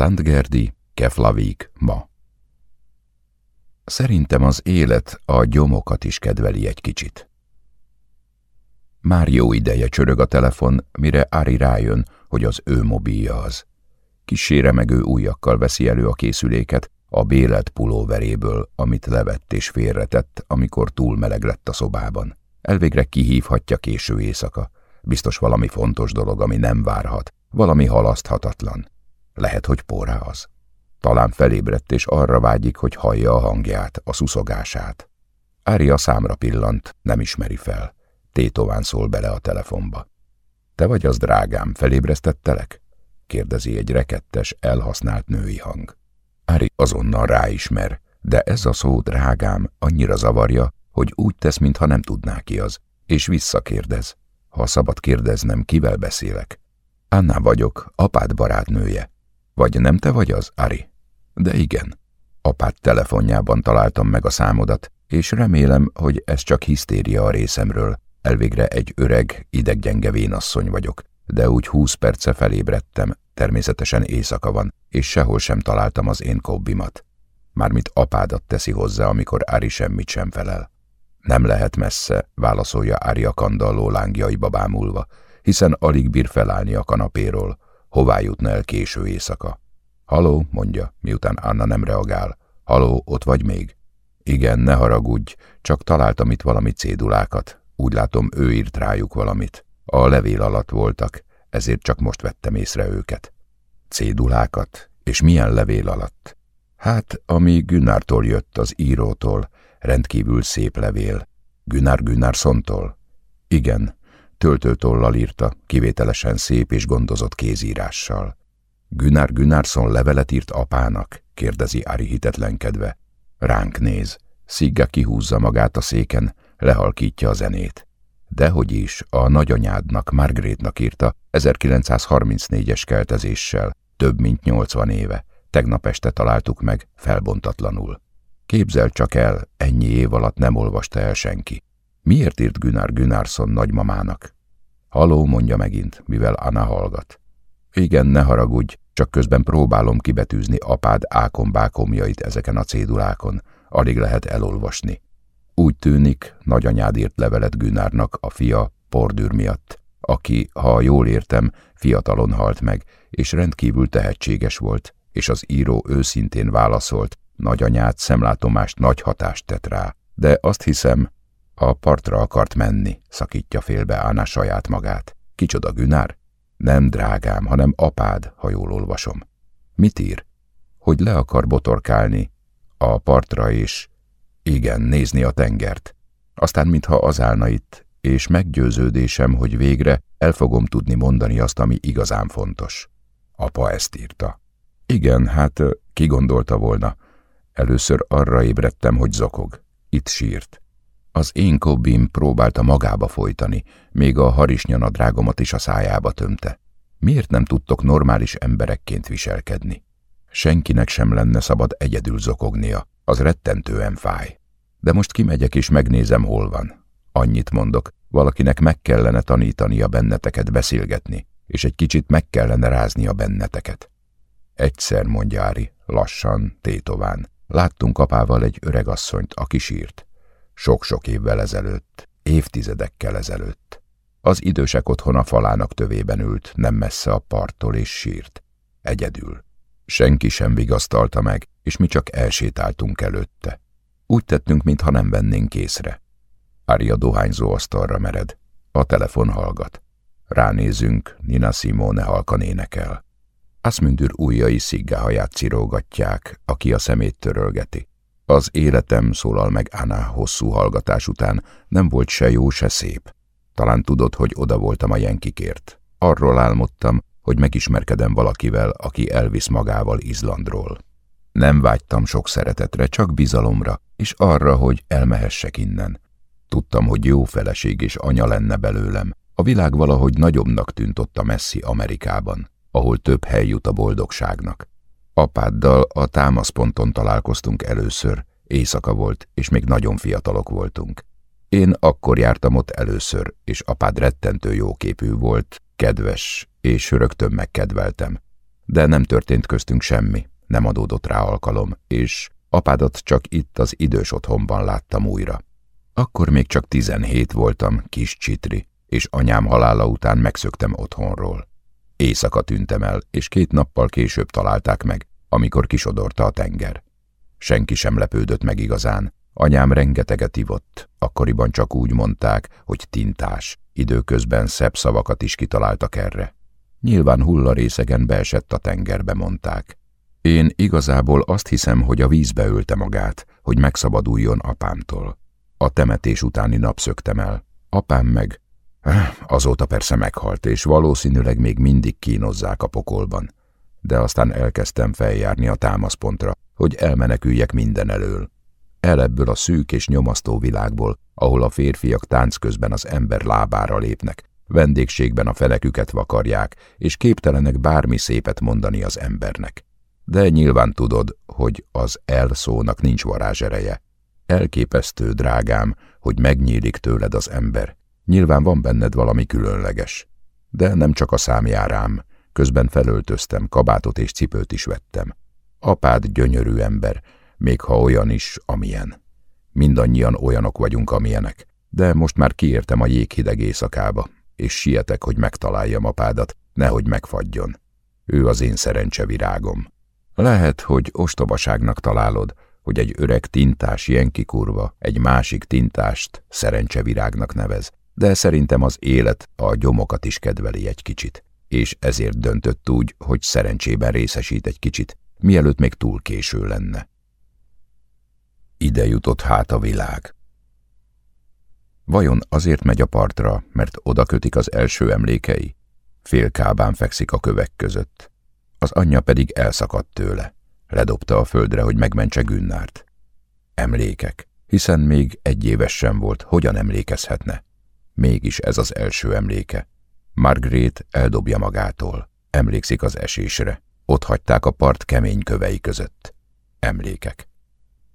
Szentgerdi, Keflavik, ma. Szerintem az élet a gyomokat is kedveli egy kicsit. Már jó ideje csörög a telefon, mire Ári rájön, hogy az ő mobilja az. Kis ő újakkal veszi elő a készüléket, a bélet pulóveréből, amit levett és félretett, amikor túl meleg lett a szobában. Elvégre kihívhatja késő éjszaka. Biztos valami fontos dolog, ami nem várhat, valami halaszthatatlan. Lehet, hogy porrá az. Talán felébredt, és arra vágyik, hogy hallja a hangját, a szuszogását. Ária számra pillant, nem ismeri fel. Tétován szól bele a telefonba. Te vagy az, drágám, felébresztettelek? kérdezi egy rekettes, elhasznált női hang. Ári azonnal ráismer, de ez a szó, drágám, annyira zavarja, hogy úgy tesz, mintha nem tudná ki az, és visszakérdez. Ha szabad kérdeznem, kivel beszélek? Anna vagyok, apád barátnője. Vagy nem te vagy az, Ari? De igen. Apád telefonjában találtam meg a számodat, és remélem, hogy ez csak hisztéria a részemről. Elvégre egy öreg, ideggyenge vénasszony vagyok, de úgy húsz perce felébredtem, természetesen éjszaka van, és sehol sem találtam az én kobbimat. Mármint apádat teszi hozzá, amikor Ári semmit sem felel. Nem lehet messze, válaszolja Ári a kandalló lángjaiba bámulva, hiszen alig bír felállni a kanapéról, hová jutna el késő éjszaka. Haló, mondja, miután Anna nem reagál. Haló, ott vagy még? Igen, ne haragudj, csak találtam itt valami cédulákat. Úgy látom, ő írt rájuk valamit. A levél alatt voltak, ezért csak most vettem észre őket. Cédulákat? És milyen levél alatt? Hát, ami Günnártól jött, az írótól, rendkívül szép levél. Günnár Günnársontól? Igen, töltőtollal írta, kivételesen szép és gondozott kézírással. Günár Günárszon levelet írt apának? kérdezi Ari hitetlenkedve. Ránk néz. Szigga kihúzza magát a széken, lehalkítja a zenét. Dehogy is, a nagyanyádnak, Margaretnak írta 1934-es keltezéssel, több mint 80 éve. Tegnap este találtuk meg, felbontatlanul. Képzel csak el, ennyi év alatt nem olvasta el senki. Miért írt Günár Günárszon nagymamának? Haló, mondja megint, mivel Anna hallgat. Igen, ne haragudj, csak közben próbálom kibetűzni apád ákombákomjait ezeken a cédulákon. Alig lehet elolvasni. Úgy tűnik, nagyanyád írt levelet Günárnak a fia Pordűr miatt, aki, ha jól értem, fiatalon halt meg, és rendkívül tehetséges volt, és az író őszintén válaszolt, nagyanyád szemlátomást nagy hatást tett rá. De azt hiszem, a partra akart menni, szakítja félbe Ána saját magát. Kicsoda Günár? Nem drágám, hanem apád, ha jól olvasom. Mit ír? Hogy le akar botorkálni a partra és igen, nézni a tengert. Aztán mintha az állna itt, és meggyőződésem, hogy végre el fogom tudni mondani azt, ami igazán fontos. Apa ezt írta. Igen, hát ki gondolta volna. Először arra ébredtem, hogy zokog. Itt sírt. Az én kobbim próbálta magába folytani, még a harisnyanadrágomat is a szájába tömte. Miért nem tudtok normális emberekként viselkedni? Senkinek sem lenne szabad egyedül zokognia, az rettentően fáj. De most kimegyek és megnézem, hol van. Annyit mondok, valakinek meg kellene tanítania benneteket beszélgetni, és egy kicsit meg kellene ráznia benneteket. Egyszer, mondja Ári, lassan, tétován, láttunk apával egy öregasszonyt, aki sírt. Sok-sok évvel ezelőtt, évtizedekkel ezelőtt. Az idősek otthon a falának tövében ült, nem messze a parttól, és sírt. Egyedül. Senki sem vigasztalta meg, és mi csak elsétáltunk előtte. Úgy tettünk, mintha nem vennénk észre. Ária dohányzó asztalra mered. A telefon hallgat. Ránézünk, Nina Simone halkan énekel. Aszmündür ujjai sziggáhaját cirógatják, aki a szemét törölgeti. Az életem, szólal meg Anna hosszú hallgatás után, nem volt se jó, se szép. Talán tudod, hogy oda voltam a jenkikért. Arról álmodtam, hogy megismerkedem valakivel, aki elvisz magával Izlandról. Nem vágytam sok szeretetre, csak bizalomra, és arra, hogy elmehessek innen. Tudtam, hogy jó feleség és anya lenne belőlem. A világ valahogy nagyobbnak tűnt ott a messzi Amerikában, ahol több hely jut a boldogságnak. Apáddal a támaszponton találkoztunk először, éjszaka volt, és még nagyon fiatalok voltunk. Én akkor jártam ott először, és apád rettentő jóképű volt, kedves, és rögtön megkedveltem. de nem történt köztünk semmi, nem adódott rá alkalom, és apádat csak itt az idős otthonban láttam újra. Akkor még csak tizenhét voltam, kis csitri, és anyám halála után megszöktem otthonról. Éjszaka tűntem el, és két nappal később találták meg, amikor kisodorta a tenger. Senki sem lepődött meg igazán. Anyám rengeteget ivott, akkoriban csak úgy mondták, hogy tintás. Időközben szebb szavakat is kitaláltak erre. Nyilván hullarészegen beesett a tengerbe, mondták. Én igazából azt hiszem, hogy a vízbe ölte magát, hogy megszabaduljon apámtól. A temetés utáni nap szöktem el. Apám meg... Azóta persze meghalt, és valószínűleg még mindig kínozzák a pokolban. De aztán elkezdtem feljárni a támaszpontra, hogy elmeneküljek minden elől. El ebből a szűk és nyomasztó világból, ahol a férfiak tánc közben az ember lábára lépnek, vendégségben a feneküket vakarják, és képtelenek bármi szépet mondani az embernek. De nyilván tudod, hogy az el szónak nincs varázsereje. Elképesztő, drágám, hogy megnyílik tőled az ember. Nyilván van benned valami különleges. De nem csak a szám járám, közben felöltöztem, kabátot és cipőt is vettem. Apád gyönyörű ember, még ha olyan is, amilyen. Mindannyian olyanok vagyunk, amilyenek, de most már kiértem a jéghideg éjszakába, és sietek, hogy megtaláljam apádat, nehogy megfagyjon. Ő az én szerencsevirágom. Lehet, hogy ostobaságnak találod, hogy egy öreg tintás ilyen kikurva egy másik tintást szerencsevirágnak nevez, de szerintem az élet a gyomokat is kedveli egy kicsit, és ezért döntött úgy, hogy szerencsében részesít egy kicsit, mielőtt még túl késő lenne. Ide jutott hát a világ. Vajon azért megy a partra, mert oda kötik az első emlékei? Félkábán fekszik a kövek között. Az anyja pedig elszakadt tőle. Ledobta a földre, hogy megmentse Günnárt. Emlékek, hiszen még egy éves sem volt, hogyan emlékezhetne. Mégis ez az első emléke. Margaret eldobja magától. Emlékszik az esésre. Ott hagyták a part kemény kövei között. Emlékek.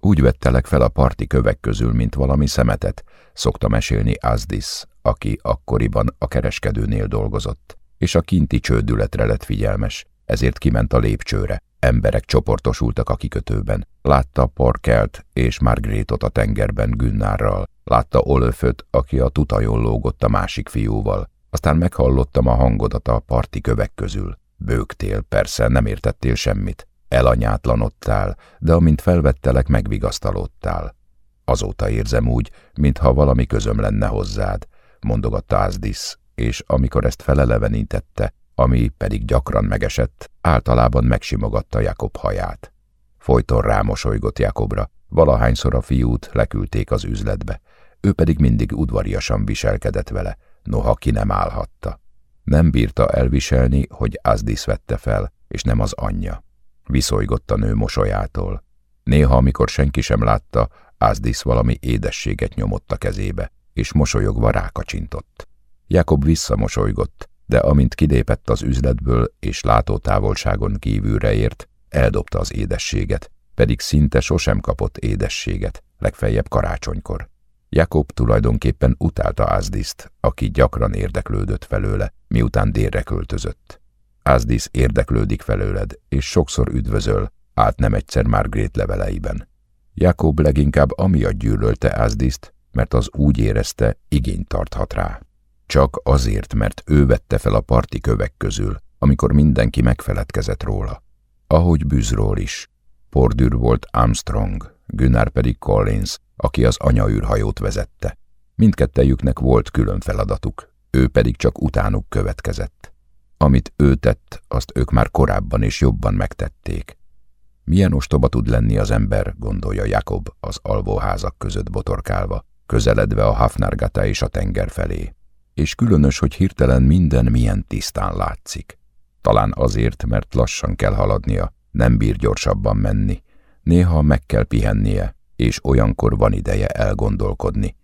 Úgy vettelek fel a parti kövek közül, mint valami szemetet, szokta mesélni Azdis, aki akkoriban a kereskedőnél dolgozott, és a kinti csődületre lett figyelmes, ezért kiment a lépcsőre. Emberek csoportosultak a kikötőben. Látta Porkelt és Margrétot a tengerben Günnárral. Látta Olöföt, aki a tutajon lógott a másik fiúval. Aztán meghallottam a hangodat a parti kövek közül. Bőgtél, persze, nem értettél semmit. Elanyátlanodtál, de amint felvettelek, megvigasztalódtál. Azóta érzem úgy, mintha valami közöm lenne hozzád, mondogatta Ázdis, és amikor ezt felelevenítette, ami pedig gyakran megesett, általában megsimogatta Jakob haját. Folyton rámosolygott Jakobra, valahányszor a fiút leküldték az üzletbe, ő pedig mindig udvariasan viselkedett vele, noha ki nem állhatta. Nem bírta elviselni, hogy Azdis vette fel, és nem az anyja. Viszolygott a nő mosolyától. Néha, amikor senki sem látta, Azdis valami édességet nyomott a kezébe, és mosolyogva rákacsintott. Jakob visszamosolygott, de amint kilépett az üzletből és látótávolságon kívülre ért, eldobta az édességet, pedig szinte sosem kapott édességet, legfeljebb karácsonykor. Jakob tulajdonképpen utálta Ázdiszt, aki gyakran érdeklődött felőle, miután délre költözött. Ázdis érdeklődik felőled, és sokszor üdvözöl, át nem egyszer Margrét leveleiben. Jakob leginkább amiatt gyűlölte Ázdiszt, mert az úgy érezte, igényt tarthat rá. Csak azért, mert ő vette fel a parti kövek közül, amikor mindenki megfeledkezett róla. Ahogy bűzról is. Pordűr volt Armstrong, Gunnar pedig Collins, aki az anyaűrhajót vezette. Mindkettejüknek volt külön feladatuk, ő pedig csak utánuk következett. Amit ő tett, azt ők már korábban és jobban megtették. Milyen ostoba tud lenni az ember, gondolja Jakob az alvóházak között botorkálva, közeledve a Hafnargata és a tenger felé és különös, hogy hirtelen minden milyen tisztán látszik. Talán azért, mert lassan kell haladnia, nem bír gyorsabban menni, néha meg kell pihennie, és olyankor van ideje elgondolkodni,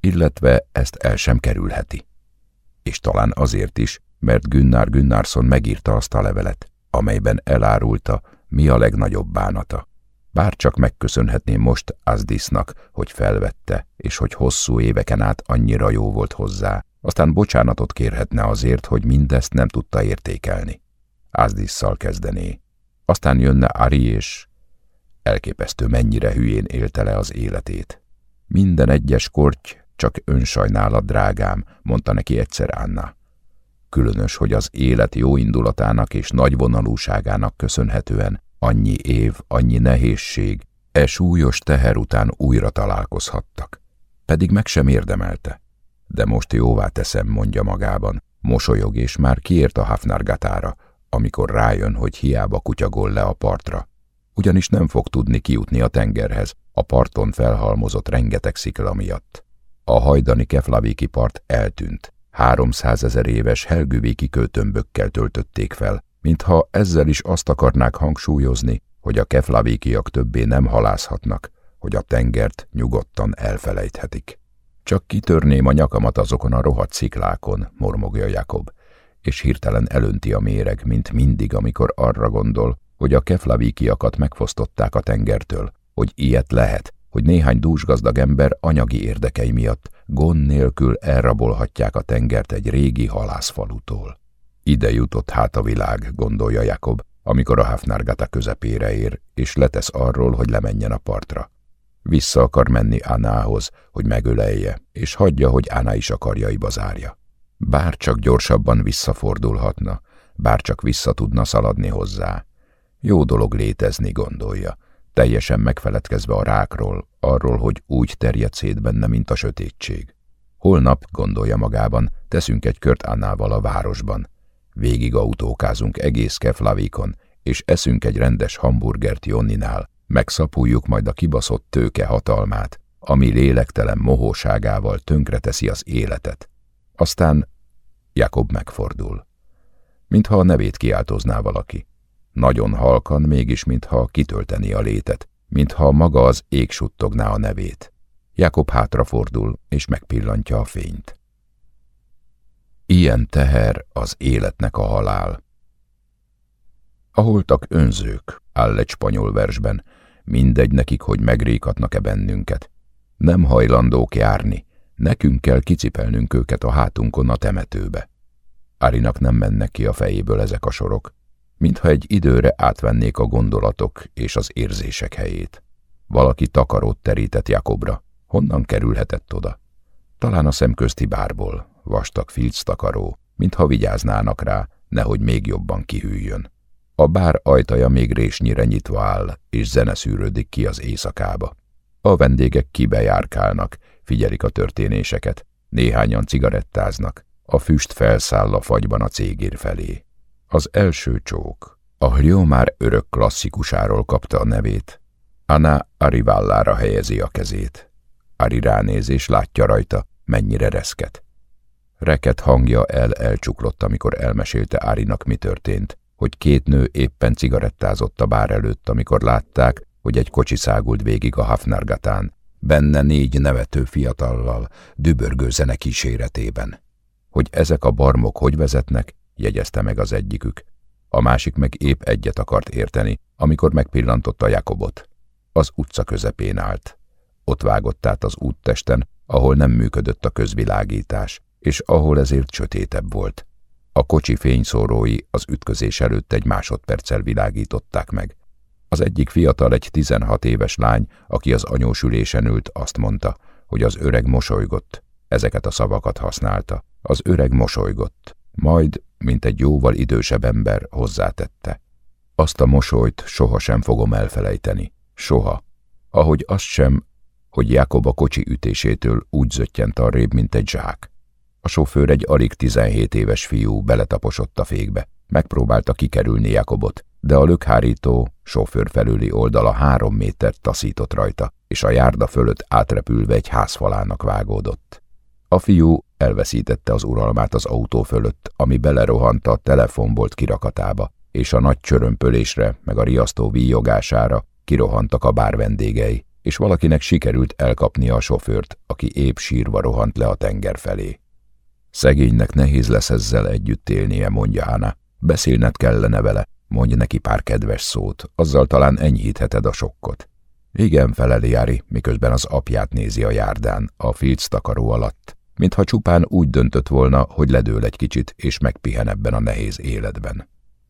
illetve ezt el sem kerülheti. És talán azért is, mert Günnár Gunnarsson megírta azt a levelet, amelyben elárulta, mi a legnagyobb bánata. Bár csak megköszönhetném most Azdisnak, hogy felvette, és hogy hosszú éveken át annyira jó volt hozzá, aztán bocsánatot kérhetne azért, hogy mindezt nem tudta értékelni. Ázdisszal kezdené. Aztán jönne Ari, és elképesztő mennyire hülyén élte le az életét. Minden egyes korty csak önsajnálat, drágám, mondta neki egyszer Anna. Különös, hogy az élet jó indulatának és nagyvonalúságának köszönhetően annyi év, annyi nehézség, e súlyos teher után újra találkozhattak. Pedig meg sem érdemelte. De most jóvá teszem, mondja magában. Mosolyog, és már kiért a Hafnargatára, amikor rájön, hogy hiába kutyagol le a partra. Ugyanis nem fog tudni kijutni a tengerhez, a parton felhalmozott rengeteg szikla miatt. A hajdani Keflavéki part eltűnt. Háromszázezer éves helgővéki költömbökkel töltötték fel, mintha ezzel is azt akarnák hangsúlyozni, hogy a keflavékiak többé nem halászhatnak, hogy a tengert nyugodtan elfelejthetik. Csak kitörném a nyakamat azokon a rohadt sziklákon, mormogja Jakob, és hirtelen elönti a méreg, mint mindig, amikor arra gondol, hogy a keflavíkiakat megfosztották a tengertől, hogy ilyet lehet, hogy néhány dúsgazdag ember anyagi érdekei miatt gond nélkül elrabolhatják a tengert egy régi halászfalutól. Ide jutott hát a világ, gondolja Jakob, amikor a Hafnargata közepére ér, és letesz arról, hogy lemenjen a partra. Vissza akar menni Ánához, hogy megölelje, és hagyja, hogy Áná is a karjaiba zárja. Bár csak gyorsabban visszafordulhatna, bár csak vissza tudna szaladni hozzá. Jó dolog létezni, gondolja, teljesen megfeledkezve a rákról, arról, hogy úgy terjed szét benne, mint a sötétség. Holnap, gondolja magában, teszünk egy kört Annával a városban. Végig autókázunk egész Keflavikon, és eszünk egy rendes hamburgert Jonninál, megszapuljuk majd a kibaszott tőke hatalmát, ami lélektelen mohóságával tönkreteszi az életet. Aztán Jakob megfordul. Mintha a nevét kiáltozná valaki. Nagyon halkan, mégis mintha kitölteni a létet, mintha maga az ég suttogná a nevét. Jakob hátrafordul, és megpillantja a fényt. Ilyen teher az életnek a halál. A holtak önzők, áll egy spanyol versben, mindegy nekik, hogy megrékatnak-e bennünket. Nem hajlandók járni, nekünk kell kicipelnünk őket a hátunkon a temetőbe. Árinak nem mennek ki a fejéből ezek a sorok, mintha egy időre átvennék a gondolatok és az érzések helyét. Valaki takarót terített Jakobra. Honnan kerülhetett oda? Talán a szemközti bárból, vastag filc takaró, mintha vigyáznának rá, nehogy még jobban kihűljön. A bár ajtaja még résnyire nyitva áll, és zene szűrődik ki az éjszakába. A vendégek kibejárkálnak, figyelik a történéseket, néhányan cigarettáznak, a füst felszáll a fagyban a cégér felé. Az első csók, a Hlió már örök klasszikusáról kapta a nevét. Anna Arivallára helyezi a kezét. Ari ránéz és látja rajta, mennyire reszket. Reket hangja el elcsuklott, amikor elmesélte Árinak, mi történt, hogy két nő éppen cigarettázott a bár előtt, amikor látták, hogy egy kocsi szágult végig a Hafnargatán, benne négy nevető fiatallal, dübörgő zene kíséretében. Hogy ezek a barmok hogy vezetnek, jegyezte meg az egyikük. A másik meg épp egyet akart érteni, amikor megpillantotta Jakobot. Az utca közepén állt. Ott vágott át az úttesten, ahol nem működött a közvilágítás, és ahol ezért sötétebb volt. A kocsi fényszórói az ütközés előtt egy másodperccel világították meg. Az egyik fiatal, egy 16 éves lány, aki az anyósülésen ült, azt mondta, hogy az öreg mosolygott. Ezeket a szavakat használta. Az öreg mosolygott. Majd, mint egy jóval idősebb ember, hozzátette. Azt a mosolyt sohasem fogom elfelejteni. Soha. Ahogy azt sem, hogy Jakob a kocsi ütésétől úgy zöttyent arrébb, mint egy zsák. A sofőr egy alig 17 éves fiú beletaposott a fékbe. Megpróbálta kikerülni Jakobot, de a lökhárító sofőr felüli oldala három métert taszított rajta, és a járda fölött átrepülve egy házfalának vágódott. A fiú elveszítette az uralmát az autó fölött, ami belerohant a telefonbolt kirakatába, és a nagy csörömpölésre, meg a riasztó víjogására kirohantak a bár vendégei, és valakinek sikerült elkapnia a sofőrt, aki épp sírva rohant le a tenger felé. Szegénynek nehéz lesz ezzel együtt élnie, mondja Hána. Beszélned kellene vele, mondj neki pár kedves szót, azzal talán enyhítheted a sokkot. Igen, feleli Jári, miközben az apját nézi a járdán, a filc takaró alatt, mintha csupán úgy döntött volna, hogy ledől egy kicsit, és megpihen ebben a nehéz életben.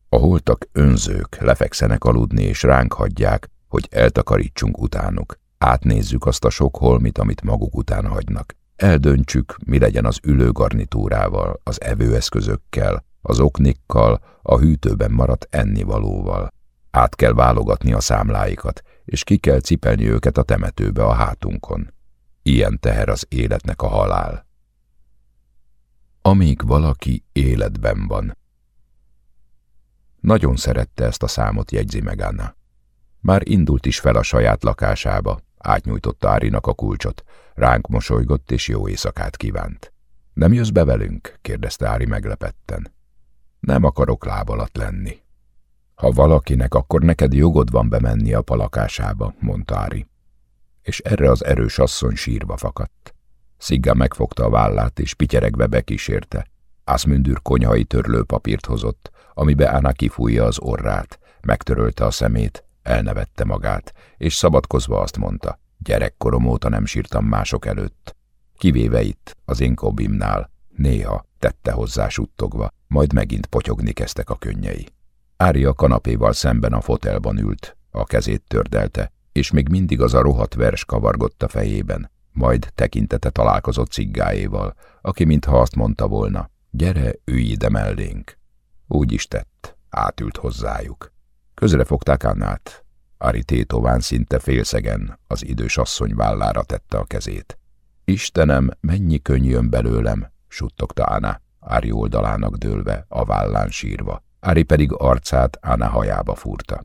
A holtak önzők, lefekszenek aludni és ránk hagyják, hogy eltakarítsunk utánuk. Átnézzük azt a sok holmit, amit maguk után hagynak. Eldöntsük, mi legyen az ülőgarnitúrával, az evőeszközökkel, az oknikkal, a hűtőben maradt ennivalóval. Át kell válogatni a számláikat, és ki kell cipelni őket a temetőbe a hátunkon. Ilyen teher az életnek a halál. Amíg valaki életben van. Nagyon szerette ezt a számot, jegyzi meg Anna. Már indult is fel a saját lakásába, átnyújtotta Árinak a kulcsot, ránk mosolygott és jó éjszakát kívánt. Nem jössz be velünk? kérdezte Ári meglepetten. Nem akarok láb alatt lenni. Ha valakinek, akkor neked jogod van bemenni a palakásába, mondta Ári. És erre az erős asszony sírva fakadt. Szigga megfogta a vállát, és pityeregve bekísérte. Ászmündür konyhai törlőpapírt hozott, amibe Ána kifújja az orrát, megtörölte a szemét, elnevette magát, és szabadkozva azt mondta, gyerekkorom óta nem sírtam mások előtt. Kivéve itt, az én kobimnál, néha, tette hozzá suttogva, majd megint potyogni kezdtek a könnyei. Ári a kanapéval szemben a fotelban ült, a kezét tördelte, és még mindig az a rohadt vers kavargott a fejében, majd tekintete találkozott ciggájéval, aki mintha azt mondta volna, gyere, ülj ide mellénk. Úgy is tett, átült hozzájuk. Közre fogták Annát. Ari tétován szinte félszegen az idős asszony vállára tette a kezét. Istenem, mennyi könny jön belőlem, suttogta Anna, Ári oldalának dőlve, a vállán sírva. Ári pedig arcát Anna hajába fúrta.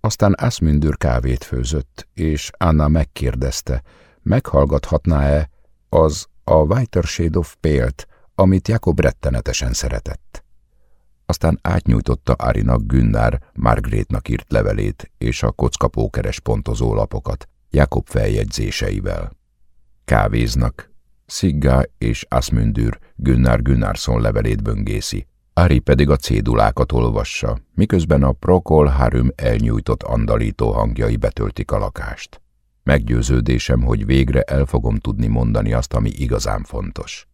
Aztán Asmündür kávét főzött, és Anna megkérdezte, meghallgathatná-e az a Shade of Pale-t, amit Jakob rettenetesen szeretett. Aztán átnyújtotta Árinak Günnár Margrétnak írt levelét és a kockapókeres pontozó lapokat Jakob feljegyzéseivel. Kávéznak, Szigga és Asmündür Günnár Gunnarsson levelét böngészi, Ari pedig a cédulákat olvassa, miközben a Prokol Harum elnyújtott andalító hangjai betöltik a lakást. Meggyőződésem, hogy végre el fogom tudni mondani azt, ami igazán fontos.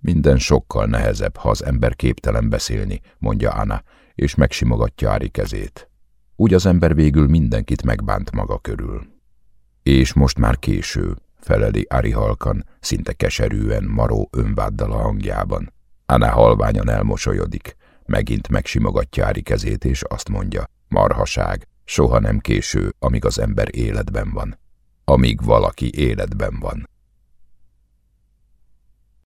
Minden sokkal nehezebb, ha az ember képtelen beszélni, mondja Anna, és megsimogatja Ári kezét. Úgy az ember végül mindenkit megbánt maga körül. És most már késő, feleli Ari halkan, szinte keserűen, maró önváddal a hangjában. Anna halványan elmosolyodik, megint megsimogatja Ári kezét, és azt mondja, marhaság, soha nem késő, amíg az ember életben van. Amíg valaki életben van.